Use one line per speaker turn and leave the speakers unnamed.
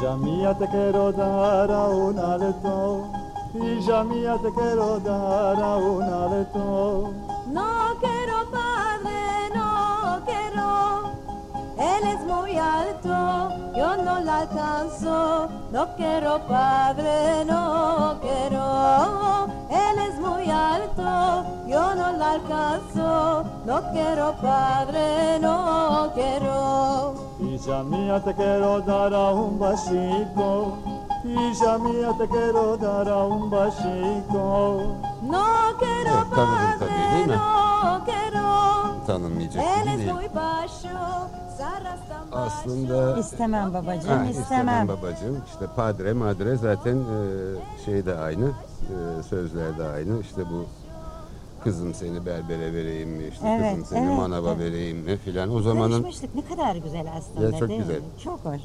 Hija mia te quiero dar a un alto, hija mia te quiero dar a un alto.
No quiero padre, no quiero. Él es muy alto, yo no la alcanzo. No quiero padre, no quiero. Él es muy alto, yo no la alcanzo. No quiero padre, no quiero.
Mía te quiero dar a un vasito, mía te quiero dar a un vasito.
No quiero
Evet, tanıdım tabii, değil mi?
no quiero.
Tanınmayacak değil.
bajo.
Aslında
İstemem babacığım,
Ha,
istemem.
babacığım. İşte padre madre zaten e, şey de aynı. e, sözler de aynı. İşte bu kızım seni berbere vereyim mi? İşte
Evet,
kızım seni
evet,
manava
evet.
vereyim mi filan. O zamanın
Tanışmışlık ne kadar güzel aslında
Ya çok
değil mi?
güzel.
Çok hoş.